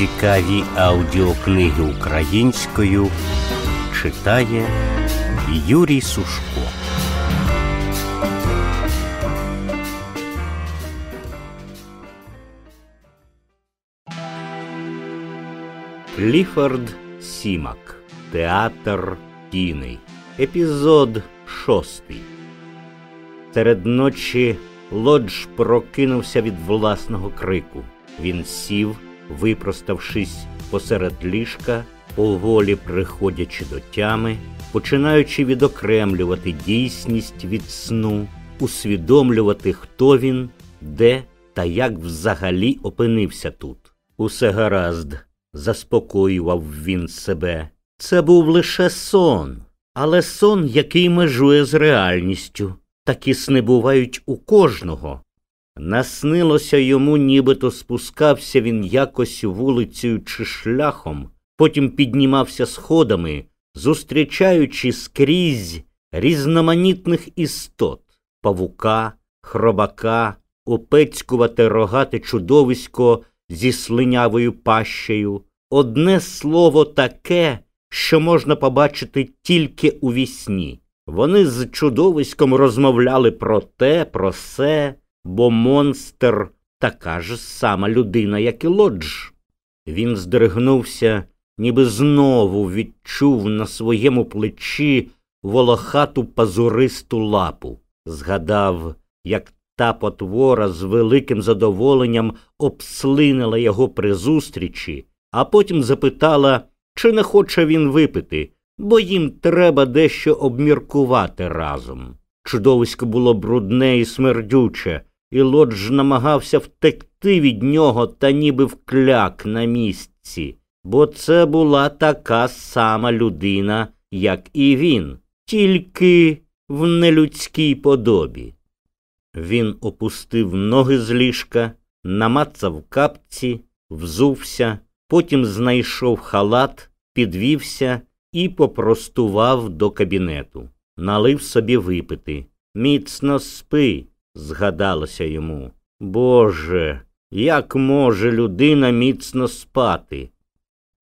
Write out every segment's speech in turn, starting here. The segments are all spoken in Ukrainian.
Цікаві аудіокниги українською читає Юрій Сушко. Кліфорд Сімак. Театр тіней. Епізод шостий. Серед ночі Лодж прокинувся від власного крику. Він сів, випроставшись посеред ліжка, поволі приходячи до тями, починаючи відокремлювати дійсність від сну, усвідомлювати, хто він, де та як взагалі опинився тут. Усе гаразд, заспокоював він себе. Це був лише сон, але сон, який межує з реальністю. Такі сни бувають у кожного. Наснилося йому, нібито спускався він якось вулицею чи шляхом, потім піднімався сходами, зустрічаючи скрізь різноманітних істот павука, хробака, опецькувате рогате чудовисько зі слинявою пащею, одне слово таке, що можна побачити тільки у вісні. Вони з чудовиськом розмовляли про те, про се, бо монстр така ж сама людина, як і лодж. Він здригнувся, ніби знову відчув на своєму плечі волохату пазуристу лапу. Згадав, як та потвора з великим задоволенням обслинила його при зустрічі, а потім запитала, чи не хоче він випити, бо їм треба дещо обміркувати разом. Чудовисько було брудне і смердюче, і лодж намагався втекти від нього та ніби вкляк на місці, бо це була така сама людина, як і він, тільки в нелюдській подобі. Він опустив ноги з ліжка, намацав капці, взувся, потім знайшов халат, підвівся і попростував до кабінету. Налив собі випити. Міцно спи, згадалося йому. Боже, як може людина міцно спати?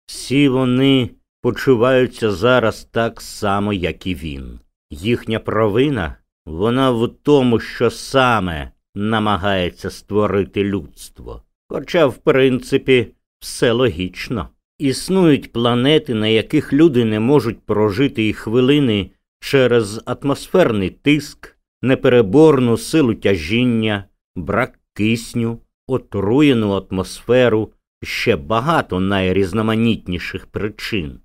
Всі вони почуваються зараз так само, як і він. Їхня провина вона в тому, що саме намагається створити людство. Хоча, в принципі, все логічно. Існують планети, на яких люди не можуть прожити і хвилини через атмосферний тиск, непереборну силу тяжіння, брак кисню, отруєну атмосферу, ще багато найрізноманітніших причин.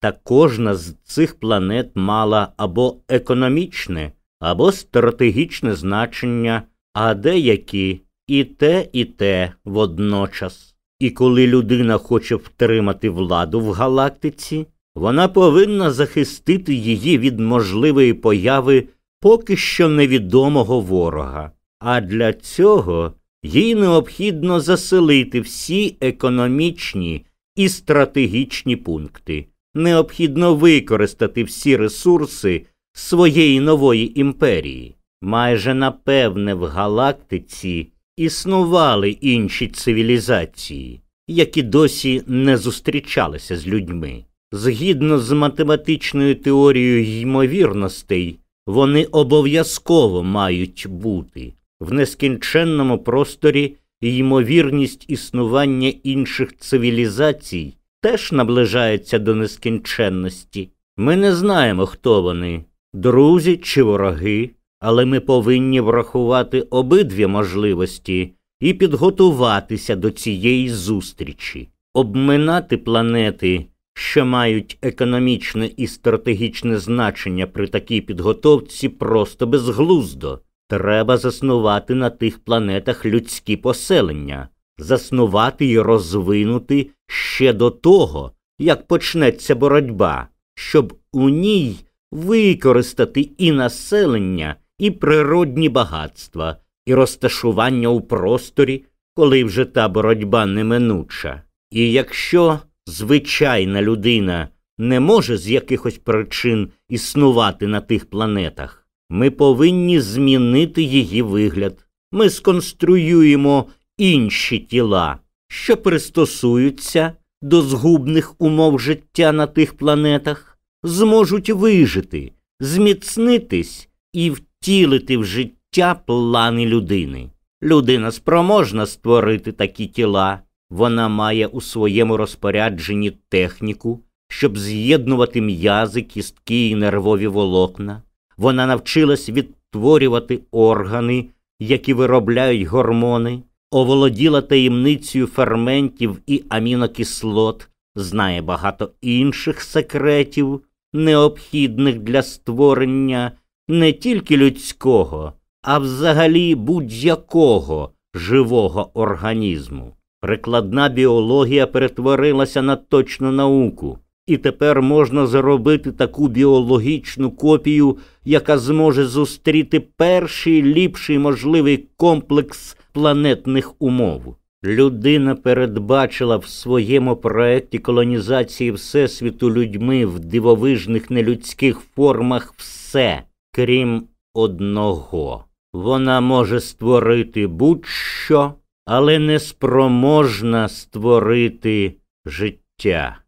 Та кожна з цих планет мала або економічне, або стратегічне значення, а деякі і те, і те водночас. І коли людина хоче втримати владу в галактиці, вона повинна захистити її від можливої появи поки що невідомого ворога. А для цього їй необхідно заселити всі економічні і стратегічні пункти. Необхідно використати всі ресурси своєї нової імперії. Майже напевне в галактиці існували інші цивілізації, які досі не зустрічалися з людьми. Згідно з математичною теорією ймовірностей, вони обов'язково мають бути в нескінченному просторі ймовірність існування інших цивілізацій теж наближається до нескінченності. Ми не знаємо, хто вони друзі чи вороги, але ми повинні врахувати обидві можливості і підготуватися до цієї зустрічі, обминати планети, що мають економічне і стратегічне значення при такій підготовці, просто безглуздо. Треба заснувати на тих планетах людські поселення, заснувати і розвинути ще до того, як почнеться боротьба, щоб у ній використати і населення, і природні багатства, і розташування у просторі, коли вже та боротьба неминуча. І якщо звичайна людина не може з якихось причин існувати на тих планетах, ми повинні змінити її вигляд. Ми сконструюємо інші тіла, що пристосуються до згубних умов життя на тих планетах, зможуть вижити, зміцнитись і втілити в життя плани людини. Людина спроможна створити такі тіла, вона має у своєму розпорядженні техніку, щоб з'єднувати м'язи, кістки і нервові волокна. Вона навчилась відтворювати органи, які виробляють гормони, оволоділа таємницею ферментів і амінокислот, знає багато інших секретів, необхідних для створення не тільки людського, а взагалі будь-якого живого організму. Прикладна біологія перетворилася на точну науку, і тепер можна зробити таку біологічну копію, яка зможе зустріти перший ліпший можливий комплекс планетних умов. Людина передбачила в своєму проекті колонізації Всесвіту людьми в дивовижних нелюдських формах все, крім одного. Вона може створити будь-що, але не спроможна створити життя.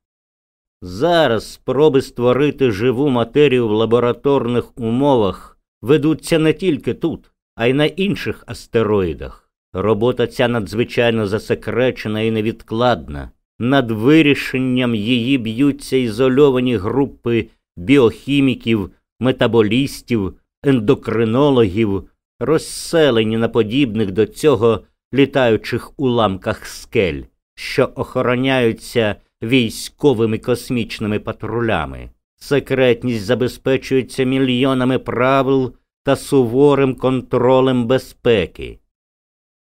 Зараз спроби створити живу матерію в лабораторних умовах ведуться не тільки тут, а й на інших астероїдах. Робота ця надзвичайно засекречена і невідкладна. Над вирішенням її б'ються ізольовані групи біохіміків, метаболістів, ендокринологів, розселені на подібних до цього літаючих уламках скель, що охороняються військовими космічними патрулями. Секретність забезпечується мільйонами правил та суворим контролем безпеки.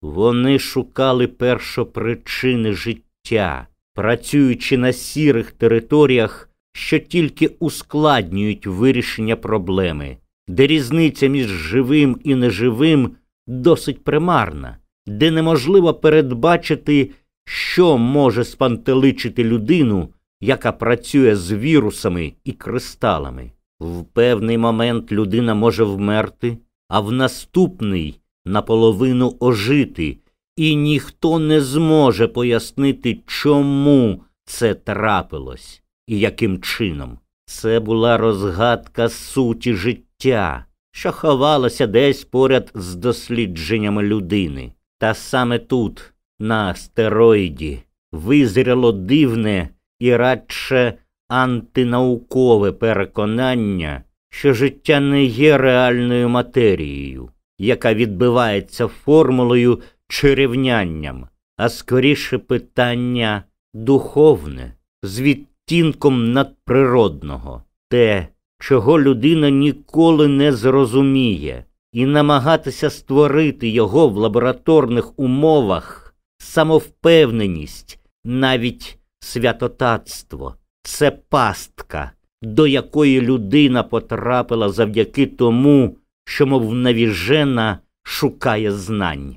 Вони шукали першопричини життя, працюючи на сірих територіях, що тільки ускладнюють вирішення проблеми, де різниця між живим і неживим досить примарна, де неможливо передбачити, що може спантеличити людину, яка працює з вірусами і кристалами. В певний момент людина може вмерти, а в наступний наполовину ожити, і ніхто не зможе пояснити, чому це трапилось і яким чином. Це була розгадка суті життя, що ховалася десь поряд з дослідженнями людини. Та саме тут, на астероїді, визріло дивне і радше антинаукове переконання, що життя не є реальною матерією, яка відбивається формулою чи рівнянням, а скоріше питання духовне, з відтінком надприродного, те, чого людина ніколи не зрозуміє, і намагатися створити його в лабораторних умовах, самовпевненість, навіть святотатство це пастка, до якої людина потрапила завдяки тому, що, мов навіжена, шукає знань.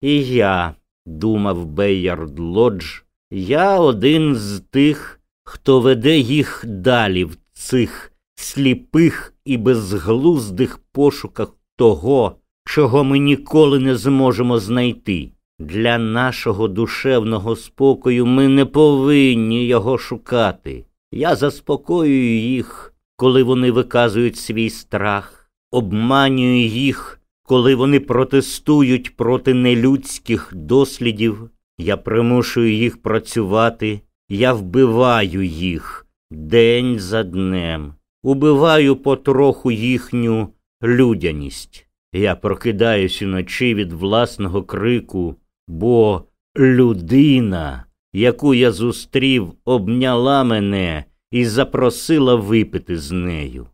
І я, думав Бейярд Лодж, я один з тих, хто веде їх далі в цих сліпих і безглуздих пошуках того, чого ми ніколи не зможемо знайти. Для нашого душевного спокою ми не повинні його шукати. Я заспокоюю їх, коли вони виказують свій страх, обманюю їх, коли вони протестують проти нелюдських дослідів. Я примушую їх працювати, я вбиваю їх день за днем, убиваю потроху їхню людяність. Я прокидаюсь уночі від власного крику бо людина, яку я зустрів, обняла мене і запросила випити з нею.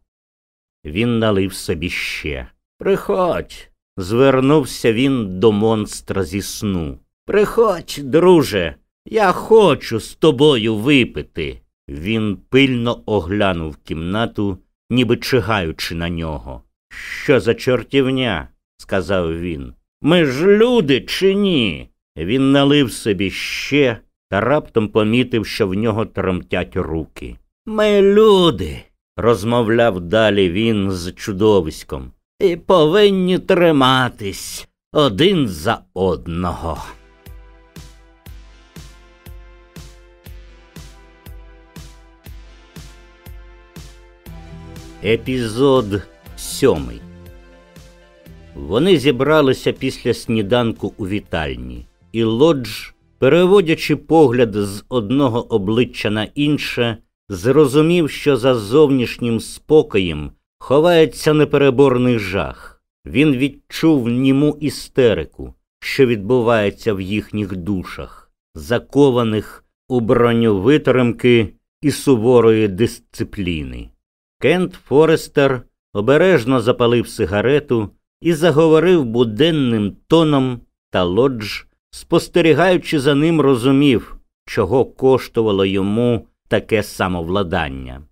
Він налив собі ще. Приходь. Звернувся він до монстра зі сну. Приходь, друже, я хочу з тобою випити. Він пильно оглянув кімнату, ніби чигаючи на нього. Що за чортівня? сказав він. Ми ж люди чи ні? Він налив собі ще та раптом помітив, що в нього тремтять руки. Ми люди, розмовляв далі він з чудовиськом, і повинні триматись один за одного. Епізод сьомий. Вони зібралися після сніданку у вітальні, і лодж, переводячи погляд з одного обличчя на інше, зрозумів, що за зовнішнім спокоєм ховається непереборний жах. Він відчув німу істерику, що відбувається в їхніх душах, закованих у броню витримки і суворої дисципліни. Кент Форестер обережно запалив сигарету і заговорив буденним тоном, та лодж, спостерігаючи за ним, розумів, чого коштувало йому таке самовладання.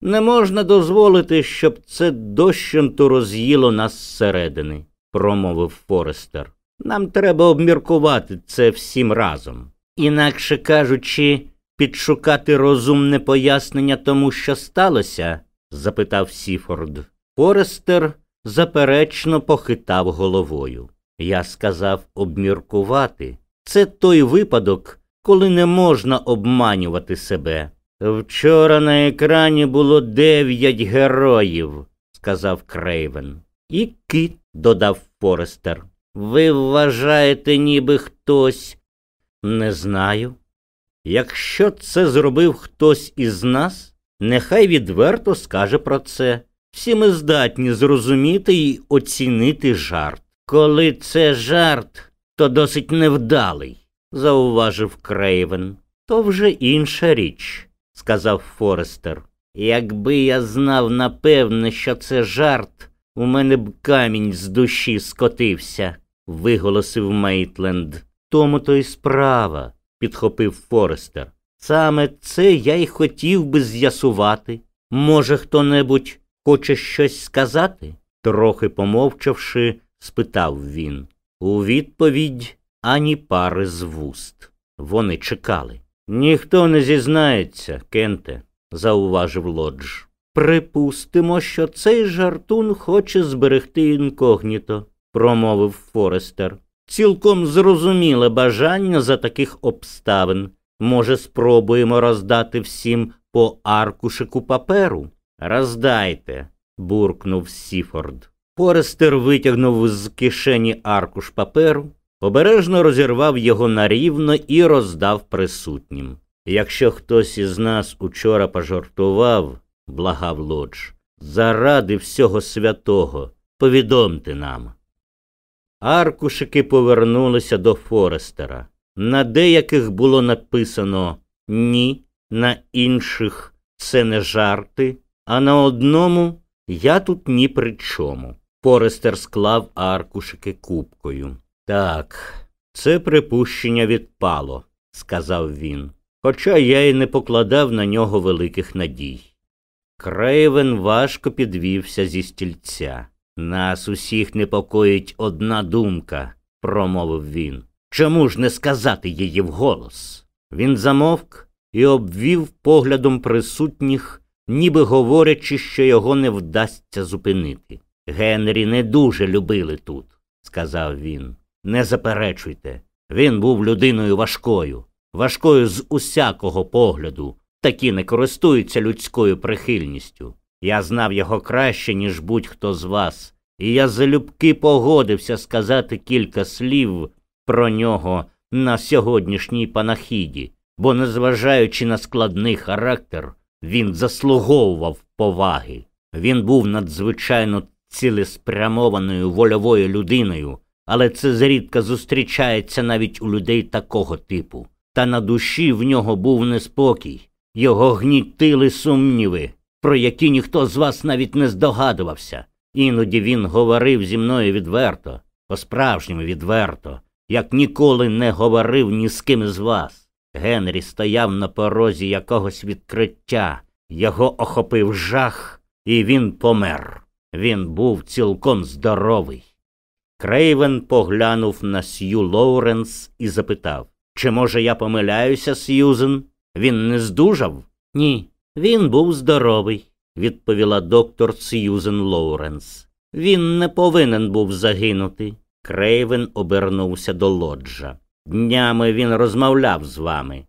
Не можна дозволити, щоб це дощенту роз'їло нас зсередини, промовив Форестер. Нам треба обміркувати це всім разом. Інакше кажучи, підшукати розумне пояснення тому, що сталося? Запитав Сіфорд. Форестер заперечно похитав головою. Я сказав обміркувати. Це той випадок, коли не можна обманювати себе. Вчора на екрані було дев'ять героїв, сказав Крейвен. І кит, додав Форестер. Ви вважаєте, ніби хтось. Не знаю. Якщо це зробив хтось із нас, нехай відверто скаже про це. Всі ми здатні зрозуміти і оцінити жарт. Коли це жарт, то досить невдалий, зауважив Крейвен. То вже інша річ, сказав Форестер. Якби я знав напевне, що це жарт, у мене б камінь з душі скотився, виголосив Мейтленд. Тому то й справа, підхопив Форестер. Саме це я й хотів би з'ясувати. Може, хто небудь хоче щось сказати? Трохи помовчавши, спитав він. У відповідь ані пари з вуст. Вони чекали. Ніхто не зізнається, Кенте, зауважив лодж. Припустимо, що цей жартун хоче зберегти інкогніто, промовив Форестер. Цілком зрозуміле бажання за таких обставин. Може, спробуємо роздати всім по аркушику паперу? Роздайте, буркнув Сіфорд. Форестер витягнув з кишені аркуш паперу, обережно розірвав його нарівно і роздав присутнім. Якщо хтось із нас учора пожартував, благав лодж, заради всього святого, повідомте нам. Аркушики повернулися до Форестера. На деяких було написано ні, на інших це не жарти, а на одному я тут ні при чому. Форестер склав аркушики купкою. Так, це припущення відпало, сказав він, хоча я й не покладав на нього великих надій. Крейвен важко підвівся зі стільця. Нас усіх непокоїть одна думка, промовив він. Чому ж не сказати її вголос? Він замовк і обвів поглядом присутніх, ніби говорячи, що його не вдасться зупинити. Генрі не дуже любили тут, сказав він. Не заперечуйте. Він був людиною важкою, важкою з усякого погляду. Такі не користуються людською прихильністю. Я знав його краще, ніж будь-хто з вас, і я залюбки погодився сказати кілька слів про нього на сьогоднішній панахіді, бо, незважаючи на складний характер, він заслуговував поваги. Він був надзвичайно цілеспрямованою вольовою людиною, але це зрідка зустрічається навіть у людей такого типу. Та на душі в нього був неспокій, його гнітили сумніви, про які ніхто з вас навіть не здогадувався. Іноді він говорив зі мною відверто, по справжньому відверто, як ніколи не говорив ні з ким із вас. Генрі стояв на порозі якогось відкриття, його охопив жах, і він помер. Він був цілком здоровий. Крейвен поглянув на Сью Лоуренс і запитав Чи, може, я помиляюся, Сьюзен? Він не здужав? Ні, він був здоровий, відповіла доктор Сьюзен Лоуренс. Він не повинен був загинути. Крейвен обернувся до лоджа. Днями він розмовляв з вами.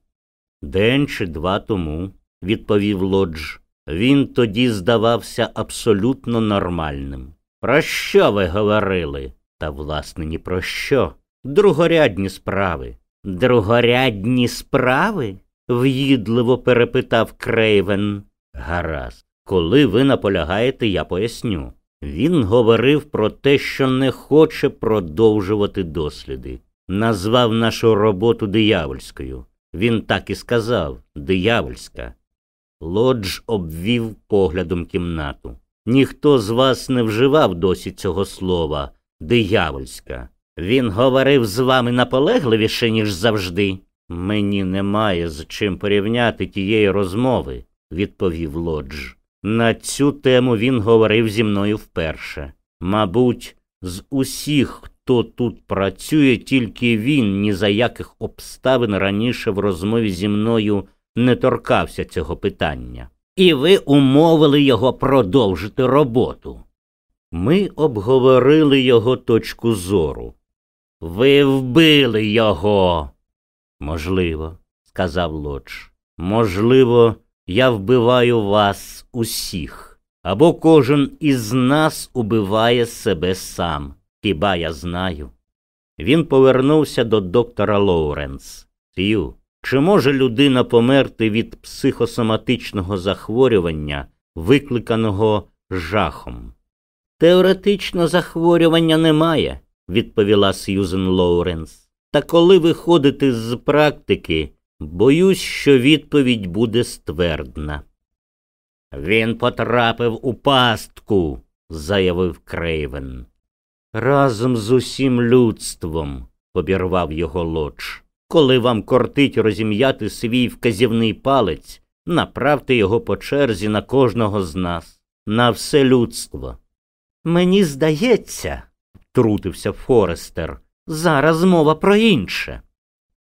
День чи два тому, відповів лодж. Він тоді здавався абсолютно нормальним. Про що ви говорили? Та, власне, ні про що. Другорядні справи. Другорядні справи? в'їдливо перепитав Крейвен. Гаразд, коли ви наполягаєте, я поясню. Він говорив про те, що не хоче продовжувати досліди. Назвав нашу роботу диявольською. Він так і сказав диявольська. Лодж обвів поглядом кімнату. Ніхто з вас не вживав досі цього слова диявольська. Він говорив з вами наполегливіше, ніж завжди. Мені немає з чим порівняти тієї розмови, відповів Лодж. На цю тему він говорив зі мною вперше. Мабуть, з усіх, хто тут працює, тільки він ні за яких обставин раніше в розмові зі мною не торкався цього питання. І ви умовили його продовжити роботу. Ми обговорили його точку зору. Ви вбили його. Можливо, сказав Лодж. Можливо, я вбиваю вас усіх, або кожен із нас убиває себе сам. Хіба я знаю? Він повернувся до доктора Лоуренс. Сью, чи може людина померти від психосоматичного захворювання, викликаного жахом? Теоретично захворювання немає, відповіла Сьюзен Лоуренс. Та коли виходити з практики, боюсь, що відповідь буде ствердна. Він потрапив у пастку, заявив Крейвен. Разом з усім людством, обірвав його лодж. Коли вам кортить розім'яти свій вказівний палець, направте його по черзі на кожного з нас, на все людство. Мені здається, втрутився Форестер, зараз мова про інше.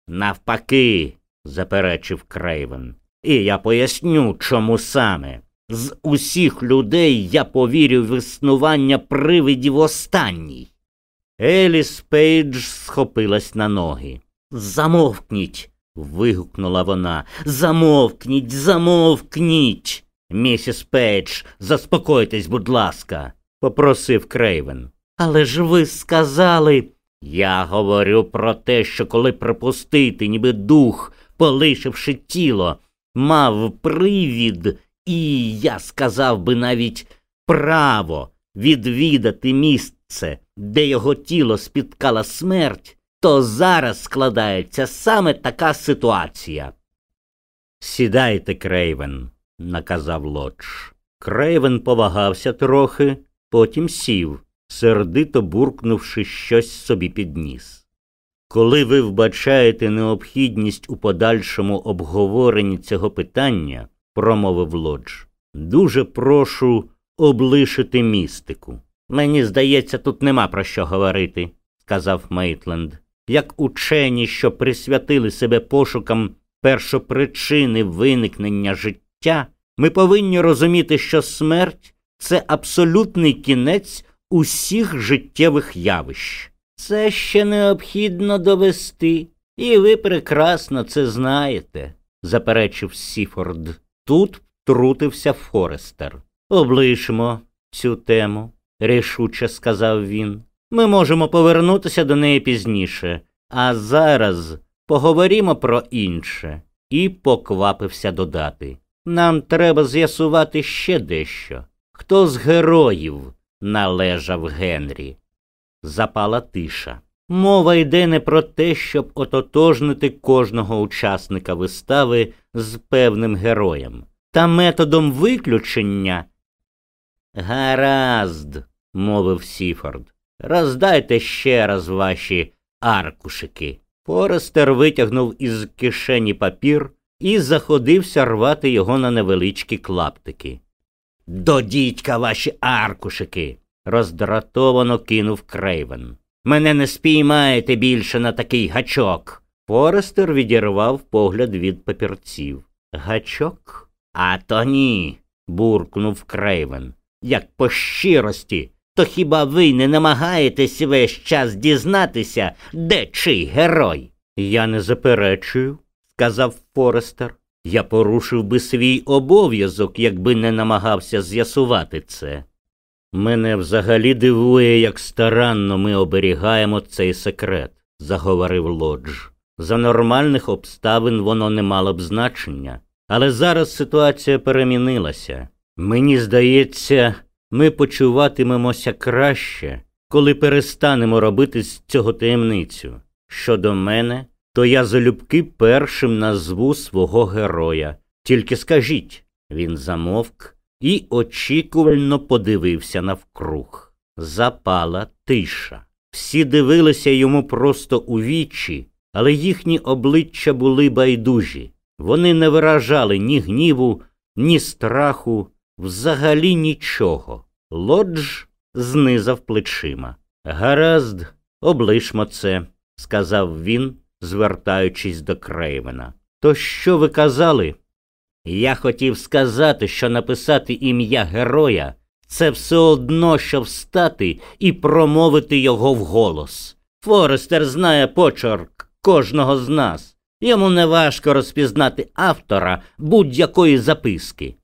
Навпаки, заперечив Крейвен, і я поясню, чому саме. З усіх людей я повірю в існування привидів останній. Еліс Пейдж схопилась на ноги. Замовкніть. вигукнула вона. Замовкніть, замовкніть. Місіс Пейдж, заспокойтесь, будь ласка, попросив Крейвен. Але ж ви сказали. Я говорю про те, що коли припустити, ніби дух, полишивши тіло, мав привід, і я сказав би навіть право відвідати місце, де його тіло спіткала смерть, то зараз складається саме така ситуація. Сідайте, Крейвен, наказав Лодж. Крейвен повагався трохи, потім сів, сердито буркнувши щось собі під ніс. Коли ви вбачаєте необхідність у подальшому обговоренні цього питання, промовив Лодж, дуже прошу облишити містику. Мені здається, тут нема про що говорити, сказав Мейтленд. Як учені, що присвятили себе пошукам першопричини виникнення життя, ми повинні розуміти, що смерть це абсолютний кінець усіх життєвих явищ. Це ще необхідно довести, і ви прекрасно це знаєте, заперечив Сіфорд. Тут втрутився Форестер. Облишмо цю тему, рішуче сказав він. Ми можемо повернутися до неї пізніше, а зараз поговоримо про інше, і поквапився додати. Нам треба з'ясувати ще дещо. Хто з героїв належав Генрі? Запала тиша. Мова йде не про те, щоб ототожнити кожного учасника вистави з певним героєм, та методом виключення. Гаразд, мовив Сіфорд. Роздайте ще раз ваші аркушики. Форестер витягнув із кишені папір і заходився рвати його на невеличкі клаптики. До дідька ваші аркушики. Роздратовано кинув Крейвен. Мене не спіймаєте більше на такий гачок. Форестер відірвав погляд від папірців. Гачок? А то ні. буркнув Крейвен. Як по щирості, то хіба ви не намагаєтесь весь час дізнатися, де чий герой? Я не заперечую, сказав Форестер. Я порушив би свій обов'язок, якби не намагався з'ясувати це. Мене взагалі дивує, як старанно ми оберігаємо цей секрет, заговорив Лодж. За нормальних обставин воно не мало б значення. Але зараз ситуація перемінилася. Мені здається, ми почуватимемося краще, коли перестанемо робити з цього таємницю. Щодо мене, то я залюбки першим назву свого героя. Тільки скажіть, він замовк і очікувально подивився навкруг. Запала тиша. Всі дивилися йому просто у вічі, але їхні обличчя були байдужі. Вони не виражали ні гніву, ні страху, взагалі нічого. Лодж знизав плечима. Гаразд, облишмо це, сказав він, звертаючись до Крейвена. То що ви казали? Я хотів сказати, що написати ім'я героя це все одно, що встати і промовити його вголос. Форестер знає почерк кожного з нас. Йому неважко розпізнати автора будь-якої записки.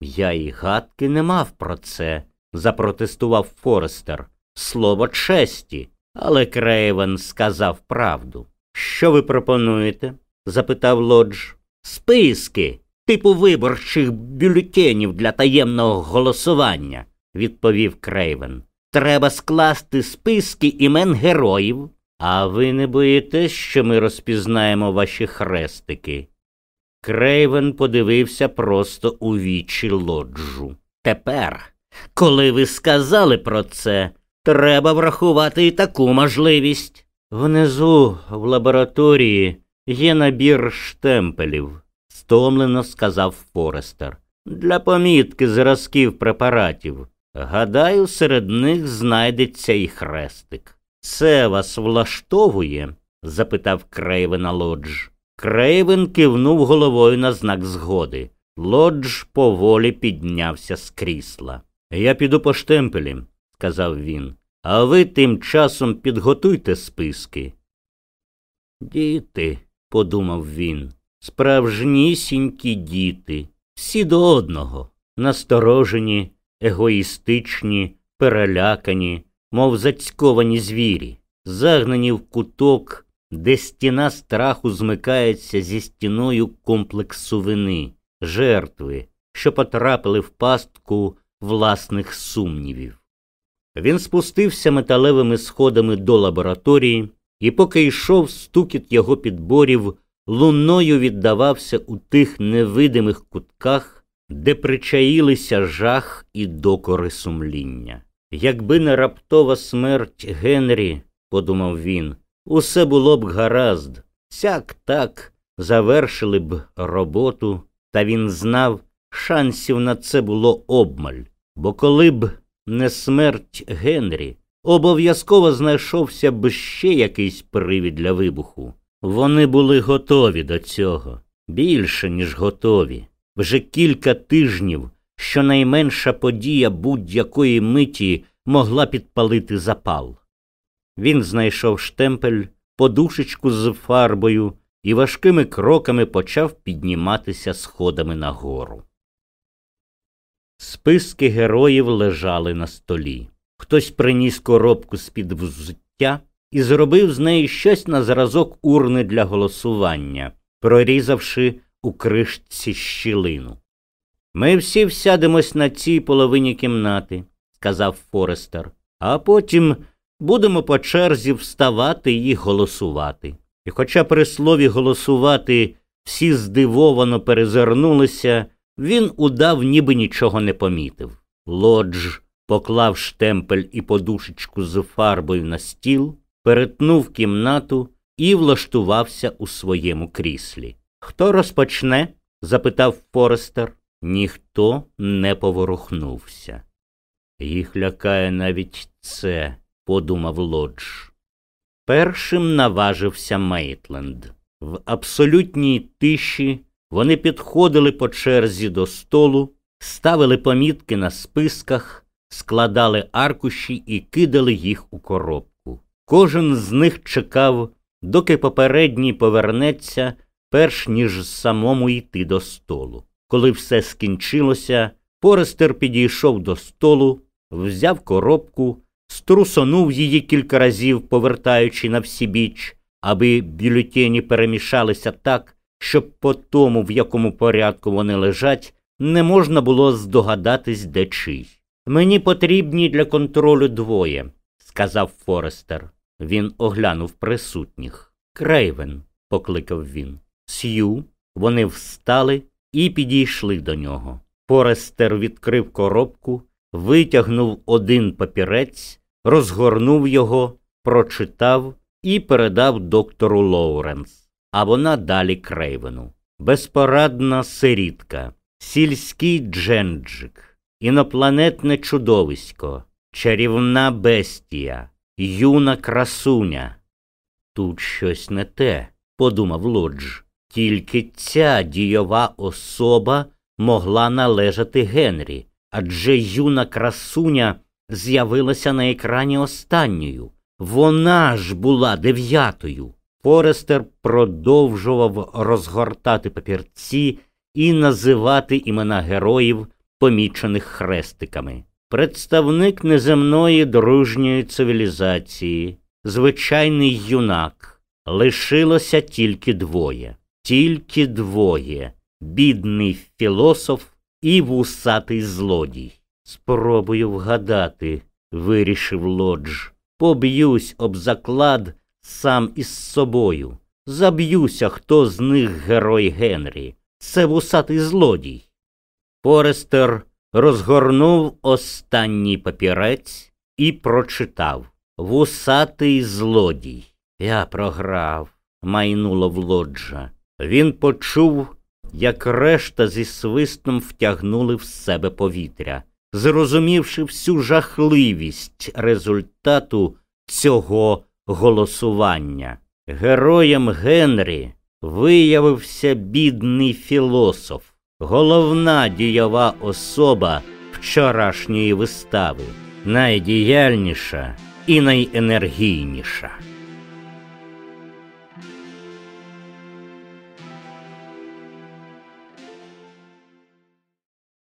Я і гадки не мав про це, запротестував Форестер. Слово честі. Але Крейвен сказав правду. Що ви пропонуєте? запитав Лодж. Списки, типу виборчих бюлетенів для таємного голосування, відповів Крейвен. Треба скласти списки імен героїв. А ви не боїтесь, що ми розпізнаємо ваші хрестики? Крейвен подивився просто у вічі лоджу. Тепер, коли ви сказали про це, треба врахувати і таку можливість. Внизу, в лабораторії, є набір штемпелів, стомлено сказав Форестер. Для помітки зразків препаратів. Гадаю, серед них знайдеться і хрестик. Це вас влаштовує? запитав Крейвена Лодж. Крейвен кивнув головою на знак згоди. Лодж поволі піднявся з крісла. Я піду по штемпелі, сказав він, а ви тим часом підготуйте списки. Діти, подумав він, справжнісінькі діти, всі до одного, насторожені, егоїстичні, перелякані, мов зацьковані звірі, загнані в куток, де стіна страху змикається зі стіною комплексу вини, жертви, що потрапили в пастку власних сумнівів. Він спустився металевими сходами до лабораторії, і, поки йшов стукіт його підборів, луною віддавався у тих невидимих кутках, де причаїлися жах і докори сумління. Якби не раптова смерть Генрі, подумав він, усе було б гаразд, сяк так завершили б роботу, та він знав, шансів на це було обмаль, бо коли б не смерть Генрі, обов'язково знайшовся б ще якийсь привід для вибуху. Вони були готові до цього, більше, ніж готові. Вже кілька тижнів щонайменша подія будь-якої миті могла підпалити запал. Він знайшов штемпель, подушечку з фарбою і важкими кроками почав підніматися сходами нагору. Списки героїв лежали на столі. Хтось приніс коробку з-під взуття і зробив з неї щось на зразок урни для голосування, прорізавши у кришці щілину. Ми всі всядемось на цій половині кімнати, сказав Форестер, а потім будемо по черзі вставати і голосувати. І хоча при слові голосувати всі здивовано перезирнулися, він удав, ніби нічого не помітив. Лодж поклав штемпель і подушечку з фарбою на стіл, перетнув кімнату і влаштувався у своєму кріслі. Хто розпочне? запитав Форестер. Ніхто не поворухнувся. Їх лякає навіть це, подумав Лодж. Першим наважився Мейтленд. В абсолютній тиші вони підходили по черзі до столу, ставили помітки на списках, складали аркуші і кидали їх у коробку. Кожен з них чекав, доки попередній повернеться перш ніж самому йти до столу. Коли все скінчилося, Порестер підійшов до столу, взяв коробку, струсонув її кілька разів, повертаючи на всі біч, аби бюлетені перемішалися так, щоб по тому, в якому порядку вони лежать, не можна було здогадатись, де чий. Мені потрібні для контролю двоє, сказав Форестер. Він оглянув присутніх. Крейвен, покликав він. Сью, вони встали і підійшли до нього. Форестер відкрив коробку, витягнув один папірець, розгорнув його, прочитав і передав доктору Лоуренс, а вона далі Крейвену. Безпорадна сирітка, сільський дженджик, інопланетне чудовисько, чарівна бестія, юна красуня. Тут щось не те, подумав Лодж. Тільки ця дійова особа могла належати Генрі, адже юна красуня з'явилася на екрані останньою. Вона ж була дев'ятою. Форестер продовжував розгортати папірці і називати імена героїв, помічених хрестиками. Представник неземної дружньої цивілізації, звичайний юнак, лишилося тільки двоє, тільки двоє бідний філософ і вусатий злодій. Спробую вгадати, вирішив лодж. Поб'юсь об заклад сам із собою. Заб'юся, хто з них герой Генрі. Це вусатий злодій. Форестер розгорнув останній папірець і прочитав Вусатий злодій. Я програв, майнуло в лоджа. Він почув, як решта зі свистом втягнули в себе повітря, зрозумівши всю жахливість результату цього голосування. Героєм Генрі виявився бідний філософ, головна дієва особа вчорашньої вистави, найдіяльніша і найенергійніша.